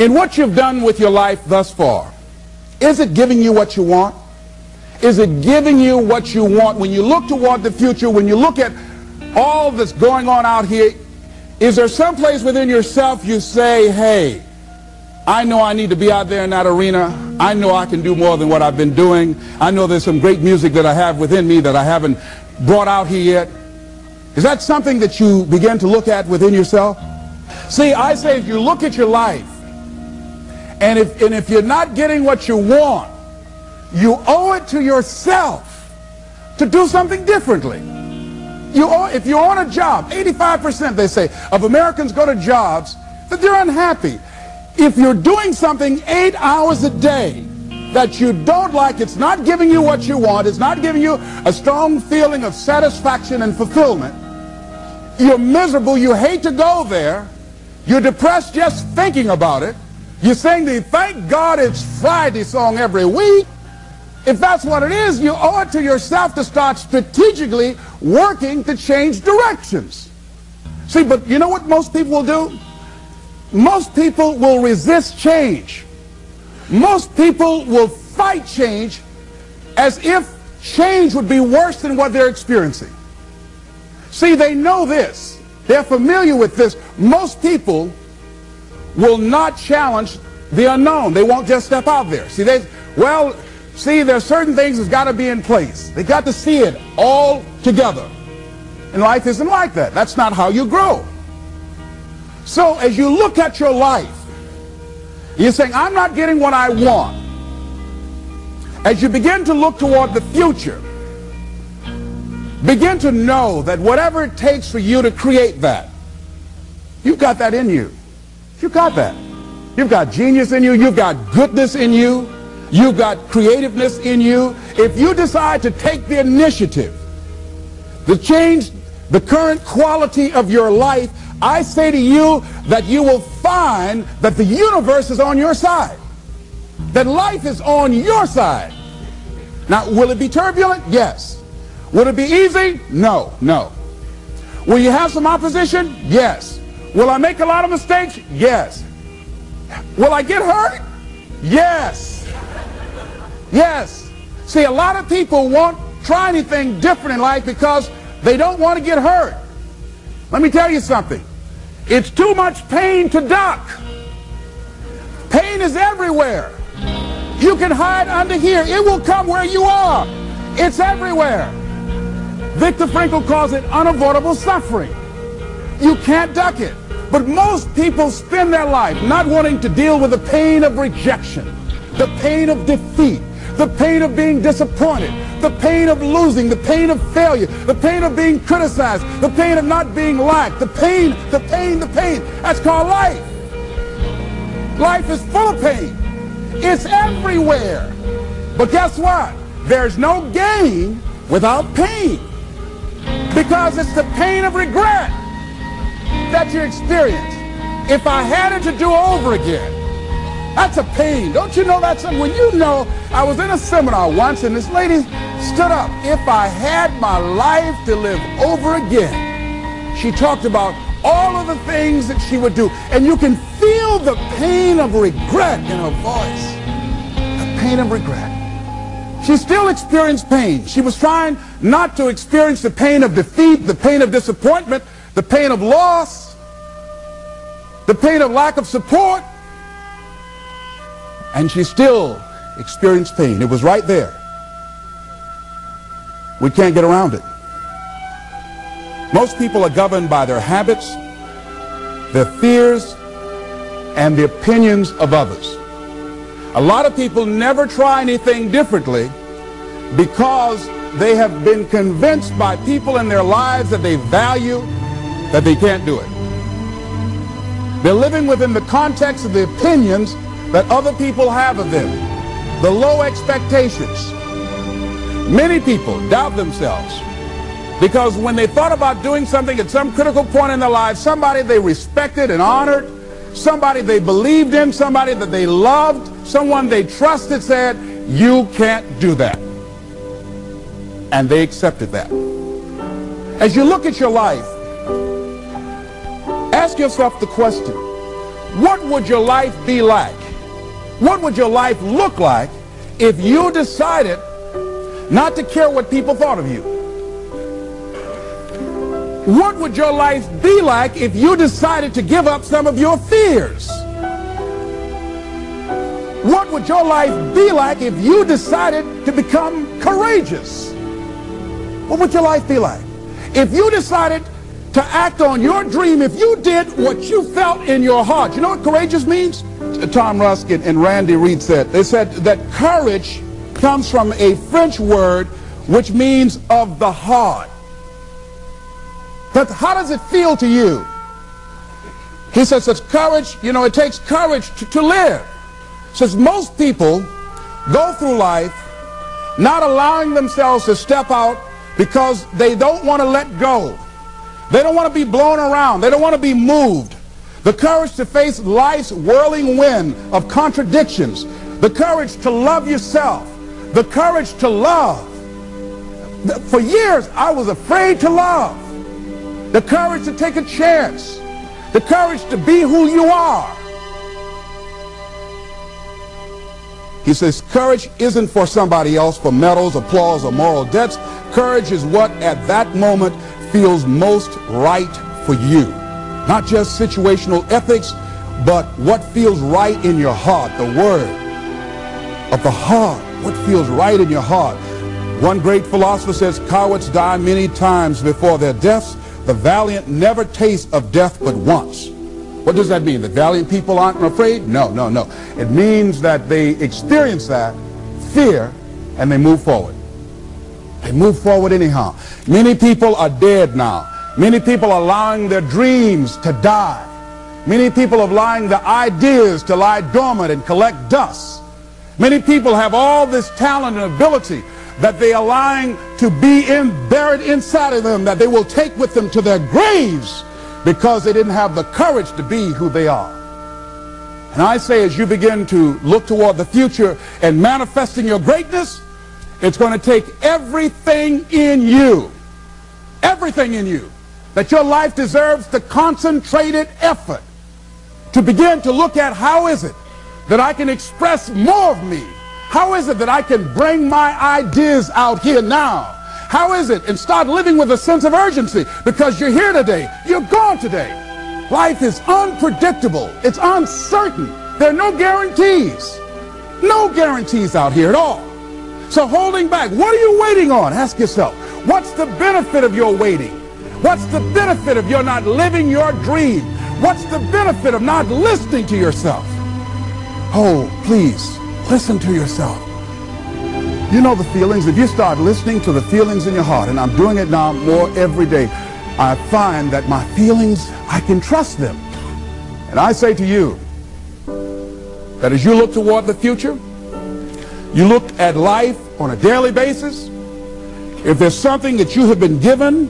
in what you've done with your life thus far, is it giving you what you want? Is it giving you what you want? When you look toward the future, when you look at all that's going on out here, is there some place within yourself you say, hey, I know I need to be out there in that arena. I know I can do more than what I've been doing. I know there's some great music that I have within me that I haven't brought out here yet. Is that something that you begin to look at within yourself? See, I say if you look at your life, and if, and if you're not getting what you want, you owe it to yourself to do something differently. You owe, if you're on a job, 85% they say of Americans go to jobs that they're unhappy. If you're doing something eight hours a day that you don't like, it's not giving you what you want, it's not giving you a strong feeling of satisfaction and fulfillment, you're miserable, you hate to go there, you're depressed just thinking about it, you sing the Thank God It's Friday song every week, if that's what it is, you owe it to yourself to start strategically working to change directions. See, but you know what most people will do? Most people will resist change. Most people will fight change as if change would be worse than what they're experiencing. See, they know this. They're familiar with this. Most people will not challenge the unknown. They won't just step out there. See, they, well, See, there are certain things that's got to be in place. They got to see it all together. And life isn't like that. That's not how you grow. So as you look at your life, you're saying, I'm not getting what I want. As you begin to look toward the future, begin to know that whatever it takes for you to create that, you've got that in you. You've got that. You've got genius in you. You've got goodness in you. You've got creativeness in you. If you decide to take the initiative to change the current quality of your life, I say to you that you will find that the universe is on your side. That life is on your side. Now, will it be turbulent? Yes. Will it be easy? No, no. Will you have some opposition? Yes. Will I make a lot of mistakes? Yes. Will I get hurt? Yes. Yes. See, a lot of people won't try anything different in life because they don't want to get hurt. Let me tell you something. It's too much pain to duck. Pain is everywhere. You can hide under here. It will come where you are. It's everywhere. Viktor Frankl calls it unavoidable suffering. You can't duck it. But most people spend their life not wanting to deal with the pain of rejection, the pain of defeat, the pain of being disappointed, the pain of losing, the pain of failure, the pain of being criticized, the pain of not being liked, the pain, the pain, the pain. That's called life. Life is full of pain. It's everywhere. But guess what? There's no gain without pain. Because it's the pain of regret that you experience. If I had it to do over again, that's a pain. Don't you know that's when you know I was in a seminar once and this lady stood up. If I had my life to live over again, she talked about all of the things that she would do. And you can feel the pain of regret in her voice. The pain of regret. She still experienced pain. She was trying not to experience the pain of defeat, the pain of disappointment, the pain of loss, the pain of lack of support. And she still experienced pain. It was right there. We can't get around it. Most people are governed by their habits, their fears, and the opinions of others. A lot of people never try anything differently because they have been convinced by people in their lives that they value that they can't do it. They're living within the context of the opinions that other people have of them, the low expectations. Many people doubt themselves because when they thought about doing something at some critical point in their lives, somebody they respected and honored, somebody they believed in, somebody that they loved, someone they trusted said, you can't do that. And they accepted that. As you look at your life, ask yourself the question, what would your life be like? What would your life look like if you decided not to care what people thought of you? What would your life be like if you decided to give up some of your fears? What would your life be like if you decided to become courageous? What would your life be like? If you decided to act on your dream, if you did what you felt in your heart, you know what courageous means? Tom Ruskin and Randy Reed said, they said that courage comes from a French word which means of the heart. But how does it feel to you? He says it's courage, you know, it takes courage to, to live. Says most people go through life not allowing themselves to step out because they don't want to let go. They don't want to be blown around. They don't want to be moved. The courage to face life's whirling wind of contradictions. The courage to love yourself. The courage to love. For years, I was afraid to love. The courage to take a chance. The courage to be who you are. He says courage isn't for somebody else for medals, applause, or moral debts. Courage is what at that moment feels most right for you. Not just situational ethics, but what feels right in your heart, the word of the heart, what feels right in your heart. One great philosopher says, cowards die many times before their deaths. The valiant never taste of death but once. What does that mean? That valiant people aren't afraid? No, no, no. It means that they experience that fear and they move forward. Move forward anyhow. Many people are dead now. Many people are allowing their dreams to die. Many people are allowing their ideas to lie dormant and collect dust. Many people have all this talent and ability that they are allowing to be in, buried inside of them that they will take with them to their graves because they didn't have the courage to be who they are. And I say as you begin to look toward the future and manifesting your greatness, it's going to take everything in you, everything in you, that your life deserves the concentrated effort to begin to look at how is it that I can express more of me? How is it that I can bring my ideas out here now? How is it? And start living with a sense of urgency because you're here today. You're gone today. Life is unpredictable. It's uncertain. There are no guarantees. No guarantees out here at all. So holding back, what are you waiting on? Ask yourself, what's the benefit of your waiting? What's the benefit of your not living your dream? What's the benefit of not listening to yourself? Oh, please, listen to yourself. You know the feelings. If you start listening to the feelings in your heart, and I'm doing it now more every day, I find that my feelings, I can trust them. And I say to you that as you look toward the future, you look at life on a daily basis, if there's something that you have been given,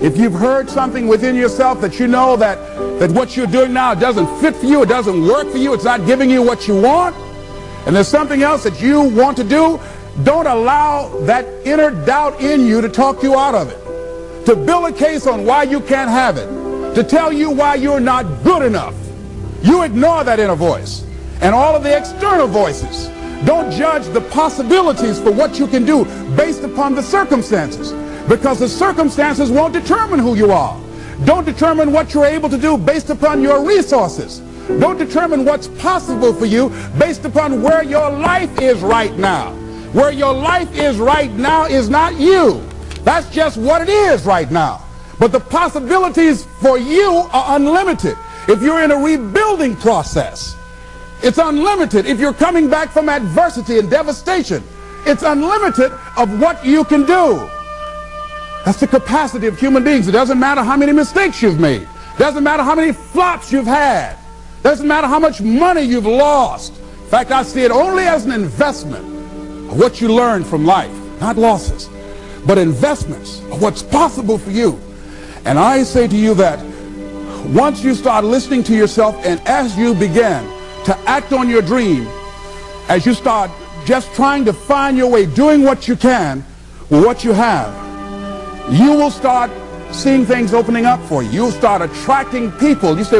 if you've heard something within yourself that you know that, that what you're doing now doesn't fit for you, it doesn't work for you, it's not giving you what you want, and there's something else that you want to do, don't allow that inner doubt in you to talk you out of it. To build a case on why you can't have it. To tell you why you're not good enough. You ignore that inner voice and all of the external voices. Don't judge the possibilities for what you can do based upon the circumstances because the circumstances won't determine who you are. Don't determine what you're able to do based upon your resources. Don't determine what's possible for you based upon where your life is right now. Where your life is right now is not you. That's just what it is right now. But the possibilities for you are unlimited. If you're in a rebuilding process, it's unlimited. If you're coming back from adversity and devastation, it's unlimited of what you can do. That's the capacity of human beings. It doesn't matter how many mistakes you've made. It doesn't matter how many flops you've had. Doesn't matter how much money you've lost. In fact, I see it only as an investment of what you learn from life, not losses, but investments of what's possible for you. And I say to you that once you start listening to yourself and as you begin to act on your dream, as you start just trying to find your way, doing what you can with what you have, you will start seeing things opening up for you. You'll start attracting people. You say,